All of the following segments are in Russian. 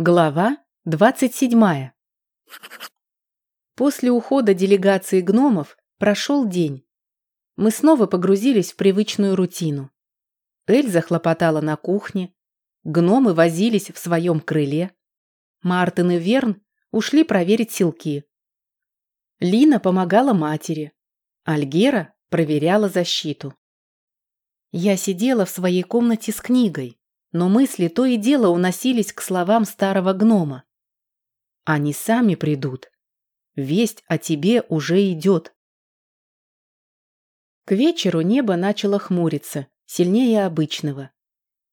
Глава 27. После ухода делегации гномов прошел день. Мы снова погрузились в привычную рутину. Эльза хлопотала на кухне, гномы возились в своем крыле, Мартин и Верн ушли проверить силки. Лина помогала матери, Альгера проверяла защиту. Я сидела в своей комнате с книгой, но мысли то и дело уносились к словам старого гнома. Они сами придут. Весть о тебе уже идет. К вечеру небо начало хмуриться, сильнее обычного.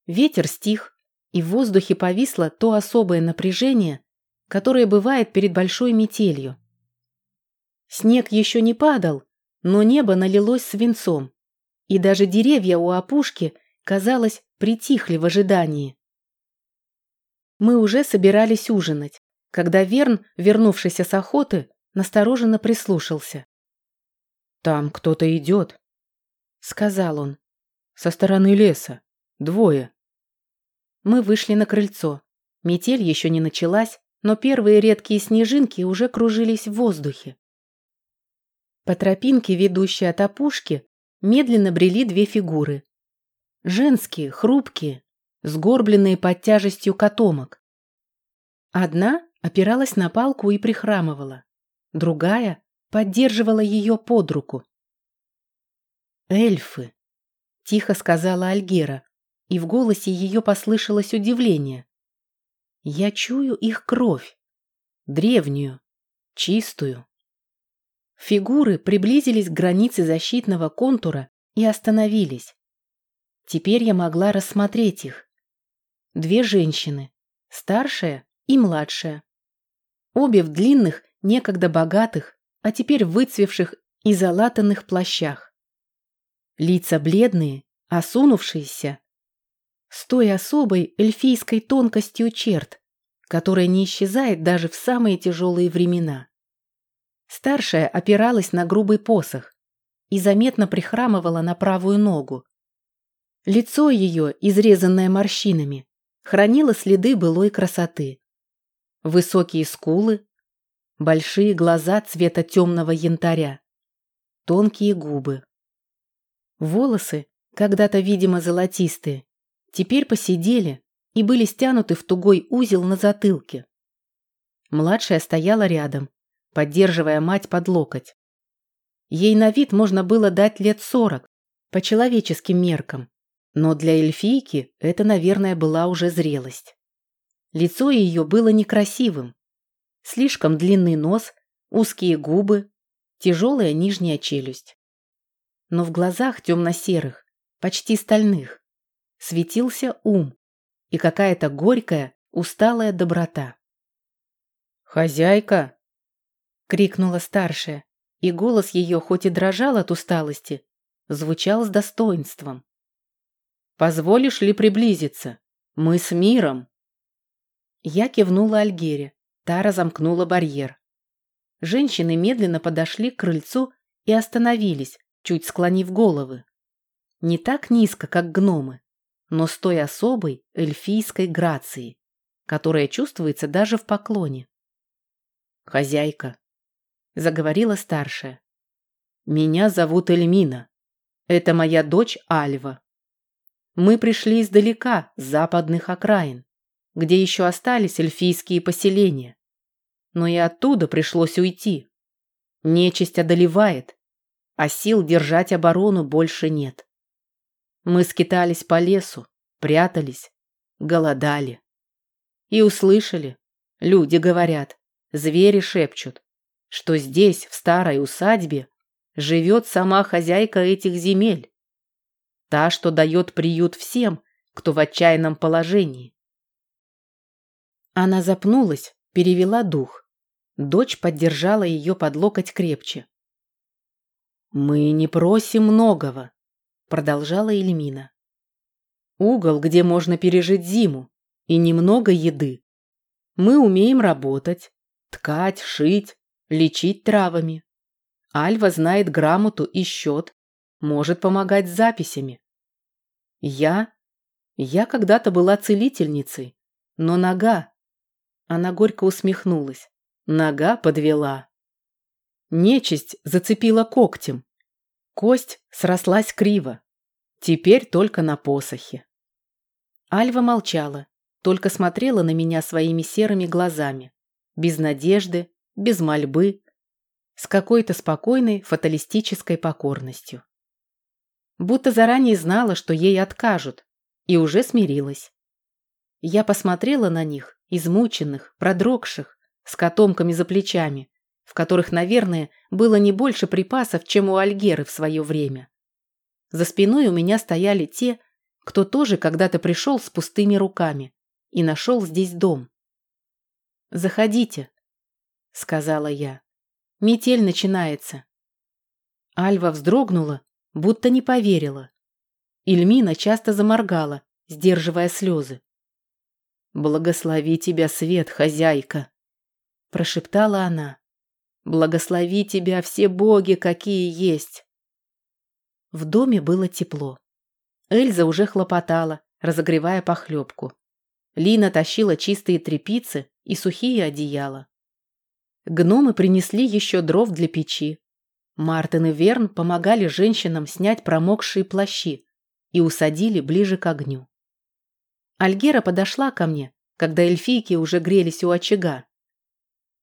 Ветер стих, и в воздухе повисло то особое напряжение, которое бывает перед большой метелью. Снег еще не падал, но небо налилось свинцом, и даже деревья у опушки, казалось, притихли в ожидании. Мы уже собирались ужинать, когда Верн, вернувшийся с охоты, настороженно прислушался. «Там кто-то идет», — сказал он. «Со стороны леса. Двое». Мы вышли на крыльцо. Метель еще не началась, но первые редкие снежинки уже кружились в воздухе. По тропинке, ведущей от опушки, медленно брели две фигуры. Женские, хрупкие, сгорбленные под тяжестью котомок. Одна опиралась на палку и прихрамывала. Другая поддерживала ее под руку. «Эльфы», — тихо сказала Альгера, и в голосе ее послышалось удивление. «Я чую их кровь, древнюю, чистую». Фигуры приблизились к границе защитного контура и остановились. Теперь я могла рассмотреть их. Две женщины, старшая и младшая. Обе в длинных, некогда богатых, а теперь выцвевших и залатанных плащах. Лица бледные, осунувшиеся, с той особой эльфийской тонкостью черт, которая не исчезает даже в самые тяжелые времена. Старшая опиралась на грубый посох и заметно прихрамывала на правую ногу. Лицо ее, изрезанное морщинами, хранило следы былой красоты. Высокие скулы, большие глаза цвета темного янтаря, тонкие губы. Волосы, когда-то, видимо, золотистые, теперь посидели и были стянуты в тугой узел на затылке. Младшая стояла рядом, поддерживая мать под локоть. Ей на вид можно было дать лет сорок, по человеческим меркам, но для эльфийки это, наверное, была уже зрелость. Лицо ее было некрасивым. Слишком длинный нос, узкие губы, тяжелая нижняя челюсть. Но в глазах темно-серых, почти стальных, светился ум и какая-то горькая, усталая доброта. «Хозяйка!» — крикнула старшая, и голос ее, хоть и дрожал от усталости, звучал с достоинством. Позволишь ли приблизиться? Мы с миром. Я кивнула Альгере. Та разомкнула барьер. Женщины медленно подошли к крыльцу и остановились, чуть склонив головы. Не так низко, как гномы, но с той особой эльфийской грацией, которая чувствуется даже в поклоне. «Хозяйка», — заговорила старшая, — «меня зовут Эльмина. Это моя дочь Альва. Мы пришли издалека, с западных окраин, где еще остались эльфийские поселения. Но и оттуда пришлось уйти. Нечисть одолевает, а сил держать оборону больше нет. Мы скитались по лесу, прятались, голодали. И услышали, люди говорят, звери шепчут, что здесь, в старой усадьбе, живет сама хозяйка этих земель. Та, что дает приют всем, кто в отчаянном положении. Она запнулась, перевела дух. Дочь поддержала ее под локоть крепче. «Мы не просим многого», — продолжала Эльмина. «Угол, где можно пережить зиму, и немного еды. Мы умеем работать, ткать, шить, лечить травами. Альва знает грамоту и счет, может помогать с записями. Я? Я когда-то была целительницей, но нога. Она горько усмехнулась. Нога подвела. Нечисть зацепила когтем. Кость срослась криво. Теперь только на посохе. Альва молчала, только смотрела на меня своими серыми глазами. Без надежды, без мольбы, с какой-то спокойной фаталистической покорностью. Будто заранее знала, что ей откажут, и уже смирилась. Я посмотрела на них, измученных, продрогших, с котомками за плечами, в которых, наверное, было не больше припасов, чем у Альгеры в свое время. За спиной у меня стояли те, кто тоже когда-то пришел с пустыми руками и нашел здесь дом. «Заходите», — сказала я. «Метель начинается». Альва вздрогнула, будто не поверила. Ильмина часто заморгала, сдерживая слезы. «Благослови тебя, свет, хозяйка!» – прошептала она. «Благослови тебя все боги, какие есть!» В доме было тепло. Эльза уже хлопотала, разогревая похлебку. Лина тащила чистые тряпицы и сухие одеяла. Гномы принесли еще дров для печи. Мартин и Верн помогали женщинам снять промокшие плащи и усадили ближе к огню. Альгера подошла ко мне, когда эльфийки уже грелись у очага.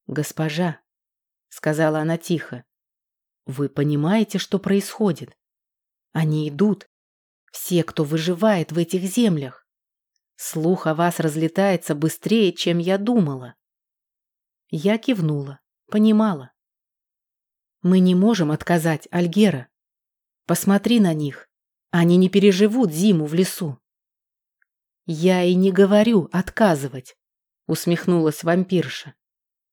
«Госпожа», — сказала она тихо, — «вы понимаете, что происходит? Они идут. Все, кто выживает в этих землях. Слух о вас разлетается быстрее, чем я думала». Я кивнула, понимала. «Мы не можем отказать, Альгера. Посмотри на них. Они не переживут зиму в лесу. «Я и не говорю отказывать», — усмехнулась вампирша.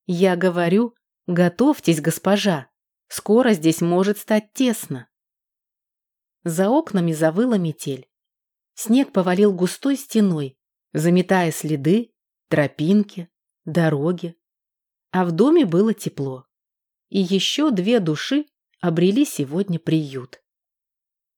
«Я говорю, готовьтесь, госпожа, скоро здесь может стать тесно». За окнами завыла метель. Снег повалил густой стеной, заметая следы, тропинки, дороги. А в доме было тепло. И еще две души обрели сегодня приют.